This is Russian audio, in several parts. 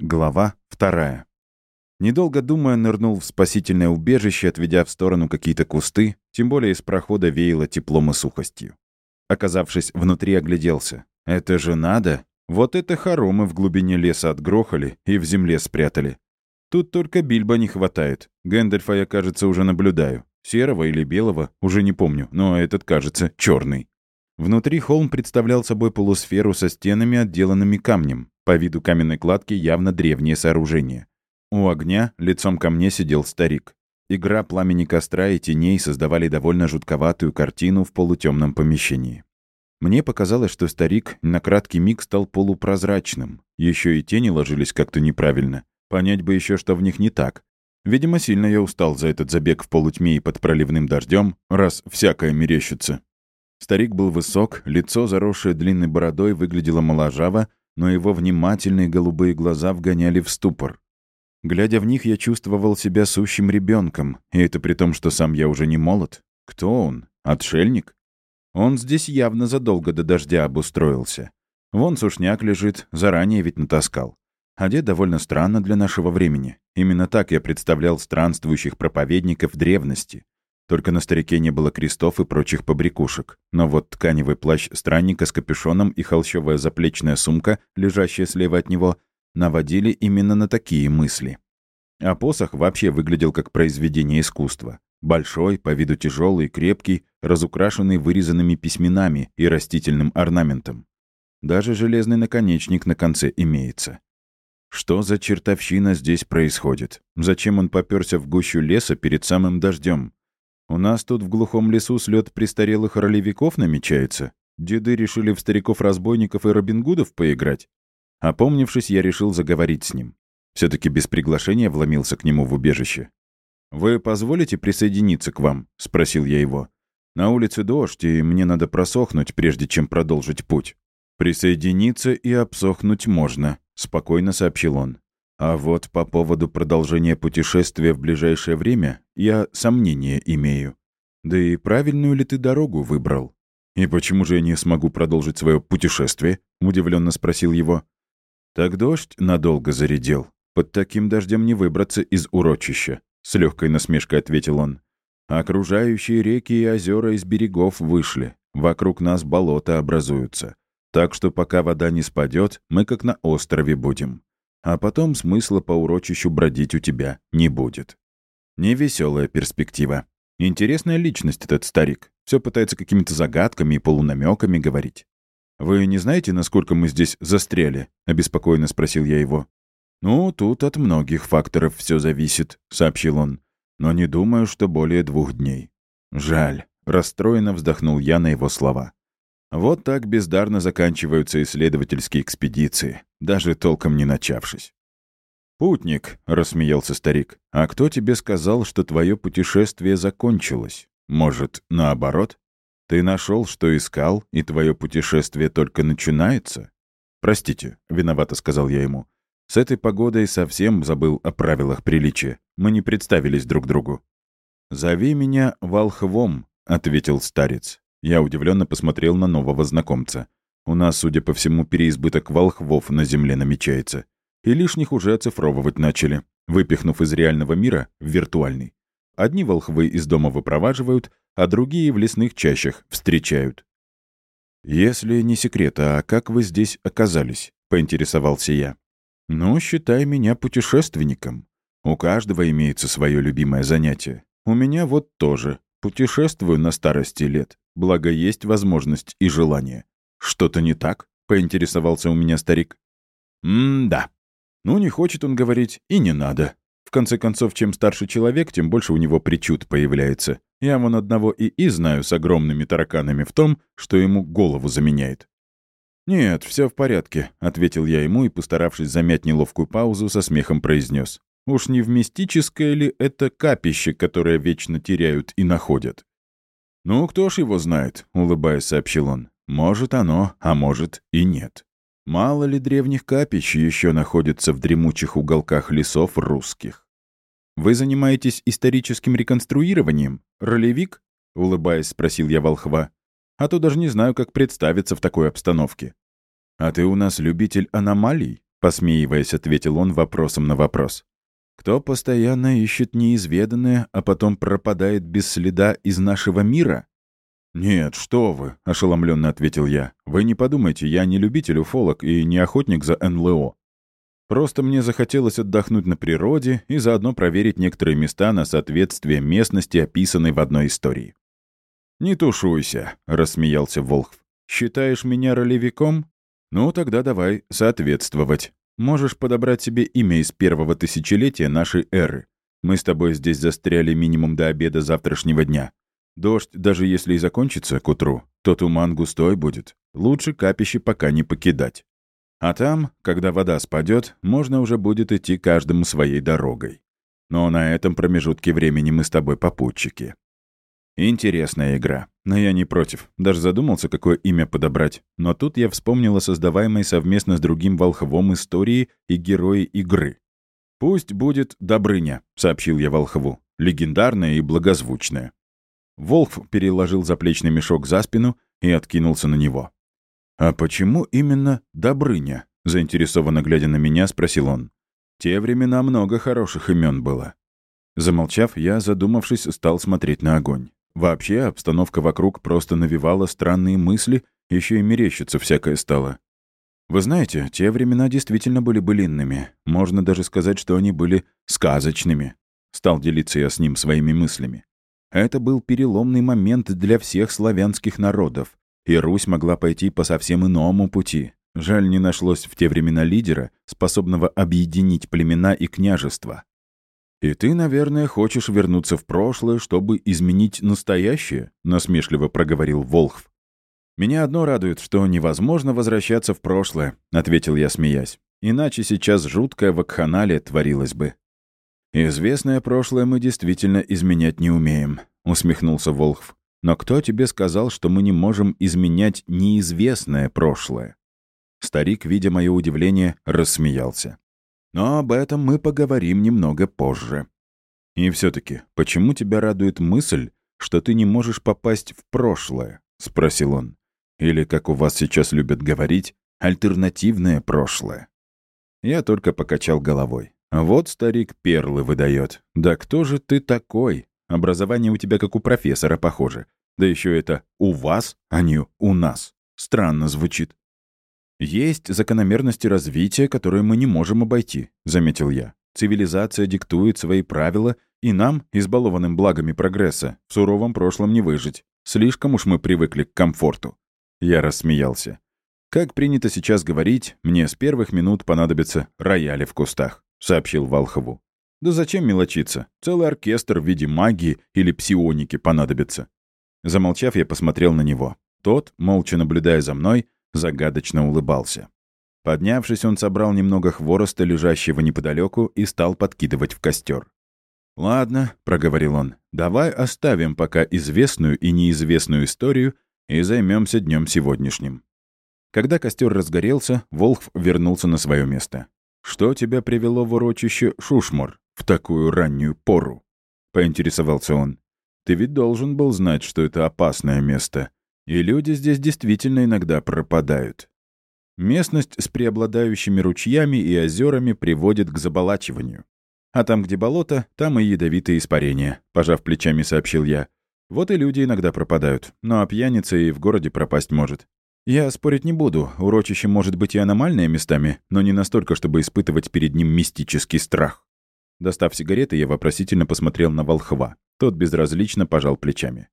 Глава вторая. Недолго думая, нырнул в спасительное убежище, отведя в сторону какие-то кусты, тем более из прохода веяло теплом и сухостью. Оказавшись внутри, огляделся. Это же надо! Вот это хоромы в глубине леса отгрохали и в земле спрятали. Тут только Бильба не хватает. Гэндальфа я, кажется, уже наблюдаю. Серого или белого, уже не помню, но этот, кажется, черный. Внутри холм представлял собой полусферу со стенами, отделанными камнем. По виду каменной кладки явно древнее сооружение. У огня лицом ко мне сидел старик. Игра пламени костра и теней создавали довольно жутковатую картину в полутемном помещении. Мне показалось, что старик на краткий миг стал полупрозрачным. Еще и тени ложились как-то неправильно. Понять бы еще, что в них не так. Видимо, сильно я устал за этот забег в полутьме и под проливным дождем, раз всякое мерещится. Старик был высок, лицо, заросшее длинной бородой, выглядело моложаво, но его внимательные голубые глаза вгоняли в ступор. Глядя в них, я чувствовал себя сущим ребенком, и это при том, что сам я уже не молод. Кто он? Отшельник? Он здесь явно задолго до дождя обустроился. Вон сушняк лежит, заранее ведь натаскал. Одет довольно странно для нашего времени. Именно так я представлял странствующих проповедников древности. Только на старике не было крестов и прочих побрякушек. Но вот тканевый плащ странника с капюшоном и холщовая заплечная сумка, лежащая слева от него, наводили именно на такие мысли. А посох вообще выглядел как произведение искусства. Большой, по виду тяжелый, крепкий, разукрашенный вырезанными письменами и растительным орнаментом. Даже железный наконечник на конце имеется. Что за чертовщина здесь происходит? Зачем он попёрся в гущу леса перед самым дождем? У нас тут в глухом лесу слет престарелых ролевиков намечается. Деды решили в стариков-разбойников и Робингудов поиграть. Опомнившись, я решил заговорить с ним. все таки без приглашения вломился к нему в убежище. «Вы позволите присоединиться к вам?» — спросил я его. «На улице дождь, и мне надо просохнуть, прежде чем продолжить путь». «Присоединиться и обсохнуть можно», — спокойно сообщил он. А вот по поводу продолжения путешествия в ближайшее время я сомнения имею. Да и правильную ли ты дорогу выбрал? И почему же я не смогу продолжить свое путешествие? Удивленно спросил его. Так дождь надолго зарядил. Под таким дождем не выбраться из урочища, с легкой насмешкой ответил он. Окружающие реки и озера из берегов вышли. Вокруг нас болота образуются. Так что пока вода не спадет, мы как на острове будем а потом смысла по урочищу бродить у тебя не будет. Невеселая перспектива. Интересная личность этот старик. Все пытается какими-то загадками и полунамеками говорить. «Вы не знаете, насколько мы здесь застряли?» — обеспокоенно спросил я его. «Ну, тут от многих факторов все зависит», — сообщил он. «Но не думаю, что более двух дней». «Жаль», — расстроенно вздохнул я на его слова. Вот так бездарно заканчиваются исследовательские экспедиции, даже толком не начавшись. «Путник», — рассмеялся старик, — «а кто тебе сказал, что твое путешествие закончилось? Может, наоборот? Ты нашел, что искал, и твое путешествие только начинается?» «Простите», — виновато сказал я ему. «С этой погодой совсем забыл о правилах приличия. Мы не представились друг другу». «Зови меня Волхвом», — ответил старец. Я удивленно посмотрел на нового знакомца. У нас, судя по всему, переизбыток волхвов на Земле намечается. И лишних уже оцифровывать начали, выпихнув из реального мира в виртуальный. Одни волхвы из дома выпроваживают, а другие в лесных чащах встречают. «Если не секрет, а как вы здесь оказались?» — поинтересовался я. «Ну, считай меня путешественником. У каждого имеется свое любимое занятие. У меня вот тоже. Путешествую на старости лет. Благо, есть возможность и желание. Что-то не так? Поинтересовался у меня старик. М-да. Ну, не хочет он говорить, и не надо. В конце концов, чем старше человек, тем больше у него причуд появляется. Я вон одного и и знаю с огромными тараканами в том, что ему голову заменяет. «Нет, все в порядке», — ответил я ему и, постаравшись замять неловкую паузу, со смехом произнес. «Уж не в мистическое ли это капище, которое вечно теряют и находят?» «Ну, кто ж его знает», — улыбаясь, сообщил он. «Может оно, а может и нет. Мало ли древних капищ еще находится в дремучих уголках лесов русских. Вы занимаетесь историческим реконструированием, ролевик?» — улыбаясь, спросил я волхва. «А то даже не знаю, как представиться в такой обстановке». «А ты у нас любитель аномалий?» — посмеиваясь, ответил он вопросом на вопрос. «Кто постоянно ищет неизведанное, а потом пропадает без следа из нашего мира?» «Нет, что вы», — ошеломленно ответил я. «Вы не подумайте, я не любитель уфолог и не охотник за НЛО. Просто мне захотелось отдохнуть на природе и заодно проверить некоторые места на соответствие местности, описанной в одной истории». «Не тушуйся», — рассмеялся Волхв. «Считаешь меня ролевиком? Ну, тогда давай соответствовать. Можешь подобрать себе имя из первого тысячелетия нашей эры. Мы с тобой здесь застряли минимум до обеда завтрашнего дня. Дождь, даже если и закончится к утру, то туман густой будет. Лучше капище пока не покидать. А там, когда вода спадет, можно уже будет идти каждому своей дорогой. Но на этом промежутке времени мы с тобой попутчики. Интересная игра. Но я не против. Даже задумался, какое имя подобрать. Но тут я вспомнил о создаваемой совместно с другим волхвом истории и герои игры. «Пусть будет Добрыня», — сообщил я волхву. «Легендарная и благозвучная». Волхв переложил заплечный мешок за спину и откинулся на него. «А почему именно Добрыня?» — заинтересованно глядя на меня, спросил он. «Те времена много хороших имен было». Замолчав, я, задумавшись, стал смотреть на огонь. Вообще, обстановка вокруг просто навевала странные мысли, еще и мерещиться всякое стало. Вы знаете, те времена действительно были былинными. Можно даже сказать, что они были сказочными. Стал делиться я с ним своими мыслями. Это был переломный момент для всех славянских народов, и Русь могла пойти по совсем иному пути. Жаль, не нашлось в те времена лидера, способного объединить племена и княжества. «И ты, наверное, хочешь вернуться в прошлое, чтобы изменить настоящее?» — насмешливо проговорил Волхв. «Меня одно радует, что невозможно возвращаться в прошлое», — ответил я, смеясь. «Иначе сейчас жуткая вакханалия творилась бы». «Известное прошлое мы действительно изменять не умеем», — усмехнулся Волхв. «Но кто тебе сказал, что мы не можем изменять неизвестное прошлое?» Старик, видя мое удивление, рассмеялся. «Но об этом мы поговорим немного позже». «И все таки почему тебя радует мысль, что ты не можешь попасть в прошлое?» — спросил он. «Или, как у вас сейчас любят говорить, альтернативное прошлое?» Я только покачал головой. Вот старик перлы выдает. Да кто же ты такой? Образование у тебя как у профессора похоже. Да еще это «у вас», а не «у нас». Странно звучит. «Есть закономерности развития, которые мы не можем обойти», — заметил я. «Цивилизация диктует свои правила, и нам, избалованным благами прогресса, в суровом прошлом не выжить. Слишком уж мы привыкли к комфорту». Я рассмеялся. Как принято сейчас говорить, мне с первых минут понадобится рояли в кустах сообщил Валхову. «Да зачем мелочиться? Целый оркестр в виде магии или псионики понадобится». Замолчав, я посмотрел на него. Тот, молча наблюдая за мной, загадочно улыбался. Поднявшись, он собрал немного хвороста, лежащего неподалеку, и стал подкидывать в костер. «Ладно», — проговорил он, — «давай оставим пока известную и неизвестную историю и займемся днем сегодняшним». Когда костер разгорелся, Волхв вернулся на свое место. «Что тебя привело в урочище Шушмор в такую раннюю пору?» — поинтересовался он. «Ты ведь должен был знать, что это опасное место, и люди здесь действительно иногда пропадают. Местность с преобладающими ручьями и озерами приводит к заболачиванию. А там, где болото, там и ядовитые испарения», — пожав плечами, сообщил я. «Вот и люди иногда пропадают, но а пьяница и в городе пропасть может. Я спорить не буду, урочище может быть и аномальное местами, но не настолько, чтобы испытывать перед ним мистический страх. Достав сигареты, я вопросительно посмотрел на Волхва. Тот безразлично пожал плечами.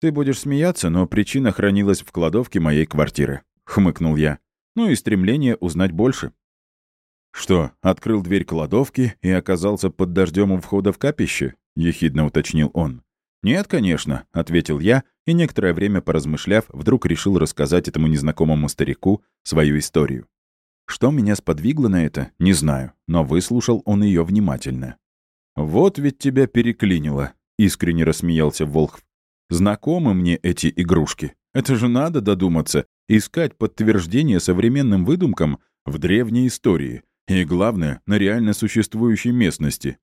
«Ты будешь смеяться, но причина хранилась в кладовке моей квартиры», — хмыкнул я. «Ну и стремление узнать больше». «Что, открыл дверь кладовки и оказался под дождем у входа в капище?» — ехидно уточнил он. «Нет, конечно», — ответил я, и некоторое время поразмышляв, вдруг решил рассказать этому незнакомому старику свою историю. Что меня сподвигло на это, не знаю, но выслушал он ее внимательно. «Вот ведь тебя переклинило», — искренне рассмеялся Волхв. «Знакомы мне эти игрушки. Это же надо додуматься, искать подтверждение современным выдумкам в древней истории, и, главное, на реально существующей местности».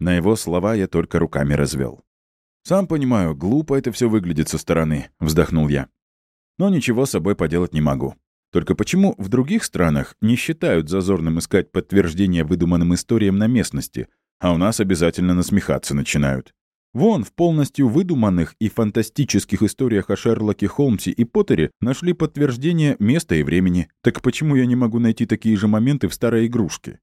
На его слова я только руками развел. «Сам понимаю, глупо это все выглядит со стороны», — вздохнул я. «Но ничего с собой поделать не могу. Только почему в других странах не считают зазорным искать подтверждение выдуманным историям на местности, а у нас обязательно насмехаться начинают? Вон, в полностью выдуманных и фантастических историях о Шерлоке Холмсе и Поттере нашли подтверждение места и времени. Так почему я не могу найти такие же моменты в старой игрушке?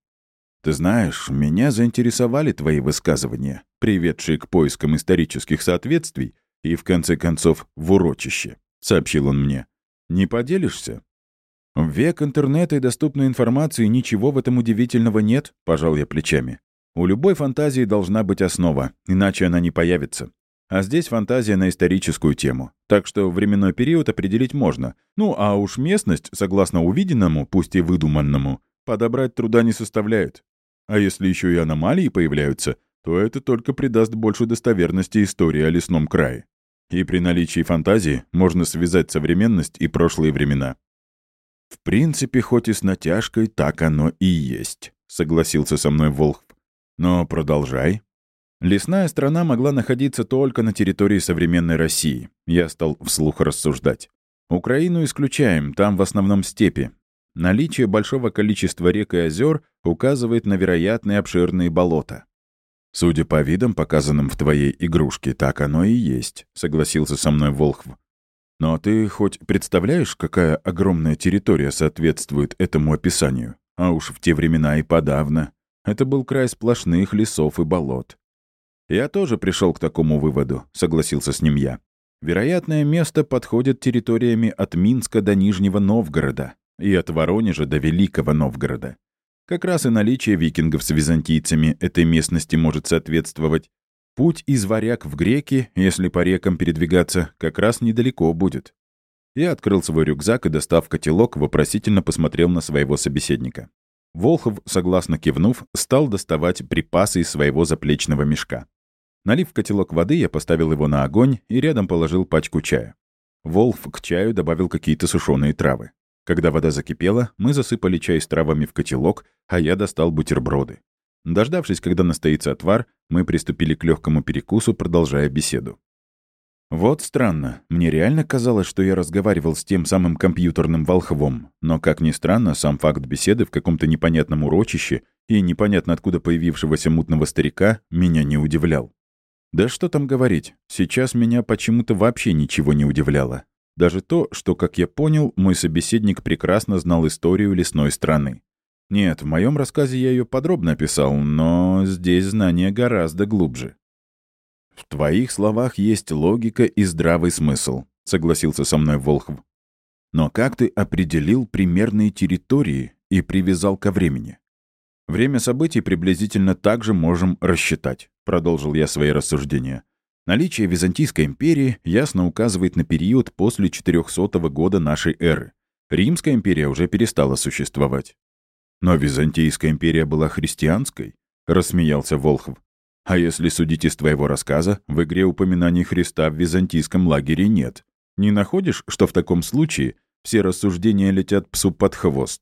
Ты знаешь, меня заинтересовали твои высказывания, приведшие к поискам исторических соответствий и, в конце концов, в урочище, — сообщил он мне. Не поделишься? В век интернета и доступной информации ничего в этом удивительного нет, — пожал я плечами. У любой фантазии должна быть основа, иначе она не появится. А здесь фантазия на историческую тему. Так что временной период определить можно. Ну, а уж местность, согласно увиденному, пусть и выдуманному, подобрать труда не составляет. А если еще и аномалии появляются, то это только придаст больше достоверности истории о лесном крае. И при наличии фантазии можно связать современность и прошлые времена. «В принципе, хоть и с натяжкой, так оно и есть», — согласился со мной Волхв. Но продолжай. Лесная страна могла находиться только на территории современной России. Я стал вслух рассуждать. Украину исключаем, там в основном степи. Наличие большого количества рек и озер указывает на вероятные обширные болота. «Судя по видам, показанным в твоей игрушке, так оно и есть», — согласился со мной Волхв. «Но ты хоть представляешь, какая огромная территория соответствует этому описанию? А уж в те времена и подавно. Это был край сплошных лесов и болот. «Я тоже пришел к такому выводу», — согласился с ним я. «Вероятное место подходит территориями от Минска до Нижнего Новгорода и от Воронежа до Великого Новгорода. Как раз и наличие викингов с византийцами этой местности может соответствовать. Путь из варяг в греки, если по рекам передвигаться, как раз недалеко будет». Я открыл свой рюкзак и, достав котелок, вопросительно посмотрел на своего собеседника. Волхов, согласно кивнув, стал доставать припасы из своего заплечного мешка. Налив котелок воды, я поставил его на огонь и рядом положил пачку чая. Волф к чаю добавил какие-то сушеные травы. Когда вода закипела, мы засыпали чай с травами в котелок, а я достал бутерброды. Дождавшись, когда настоится отвар, мы приступили к легкому перекусу, продолжая беседу. Вот странно. Мне реально казалось, что я разговаривал с тем самым компьютерным волхвом. Но, как ни странно, сам факт беседы в каком-то непонятном урочище и непонятно откуда появившегося мутного старика меня не удивлял. Да что там говорить, сейчас меня почему-то вообще ничего не удивляло. Даже то, что, как я понял, мой собеседник прекрасно знал историю лесной страны. Нет, в моем рассказе я ее подробно описал, но здесь знания гораздо глубже. «В твоих словах есть логика и здравый смысл», — согласился со мной Волхв. «Но как ты определил примерные территории и привязал ко времени?» «Время событий приблизительно так же можем рассчитать», — продолжил я свои рассуждения. «Наличие Византийской империи ясно указывает на период после 400 года нашей эры. Римская империя уже перестала существовать». «Но Византийская империя была христианской», — рассмеялся Волхв. А если судить из твоего рассказа, в игре упоминаний Христа в византийском лагере нет. Не находишь, что в таком случае все рассуждения летят псу под хвост?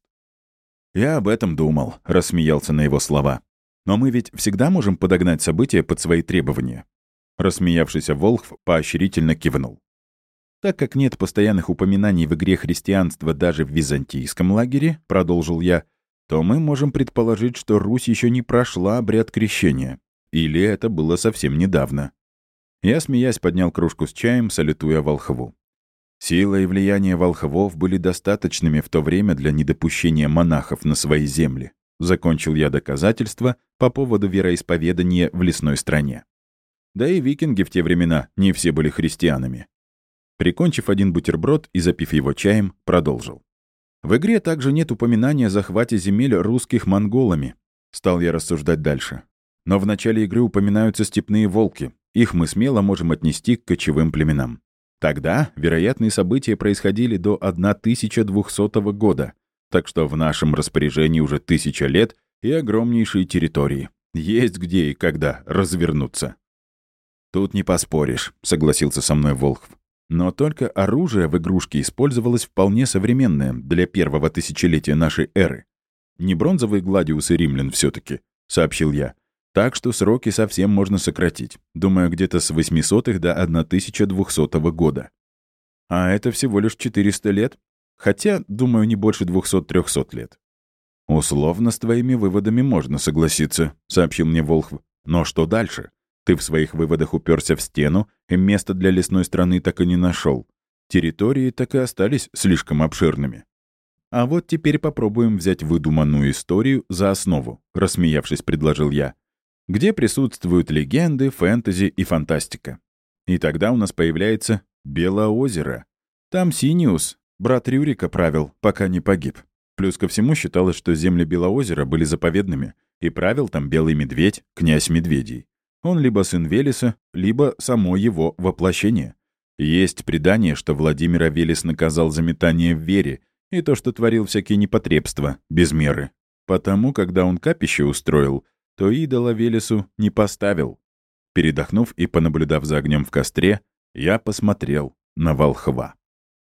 Я об этом думал, рассмеялся на его слова. Но мы ведь всегда можем подогнать события под свои требования. Рассмеявшийся Волхв поощрительно кивнул. Так как нет постоянных упоминаний в игре христианства даже в византийском лагере, продолжил я, то мы можем предположить, что Русь еще не прошла обряд крещения. Или это было совсем недавно. Я, смеясь, поднял кружку с чаем, салютуя волхву. Сила и влияние волхвов были достаточными в то время для недопущения монахов на свои земли. Закончил я доказательства по поводу вероисповедания в лесной стране. Да и викинги в те времена не все были христианами. Прикончив один бутерброд и запив его чаем, продолжил. В игре также нет упоминания о захвате земель русских монголами. Стал я рассуждать дальше. Но в начале игры упоминаются степные волки. Их мы смело можем отнести к кочевым племенам. Тогда вероятные события происходили до 1200 года, так что в нашем распоряжении уже тысяча лет и огромнейшие территории. Есть где и когда развернуться. «Тут не поспоришь», — согласился со мной Волхв. Но только оружие в игрушке использовалось вполне современное для первого тысячелетия нашей эры. Не бронзовые гладиусы римлян все таки сообщил я, так что сроки совсем можно сократить. Думаю, где-то с 800-х до 1200 года. А это всего лишь 400 лет? Хотя, думаю, не больше 200-300 лет. «Условно с твоими выводами можно согласиться», — сообщил мне Волхв. «Но что дальше? Ты в своих выводах уперся в стену, и места для лесной страны так и не нашел. Территории так и остались слишком обширными. А вот теперь попробуем взять выдуманную историю за основу, рассмеявшись, предложил я, где присутствуют легенды, фэнтези и фантастика. И тогда у нас появляется Белоозеро. Там Синиус, брат Рюрика, правил, пока не погиб. Плюс ко всему считалось, что земли Белоозера были заповедными, и правил там белый медведь, князь медведей. Он либо сын Велеса, либо само его воплощение. Есть предание, что Владимира Велес наказал за метание в вере и то, что творил всякие непотребства, без меры. Потому, когда он капище устроил, то идола Велесу не поставил. Передохнув и понаблюдав за огнем в костре, я посмотрел на волхва.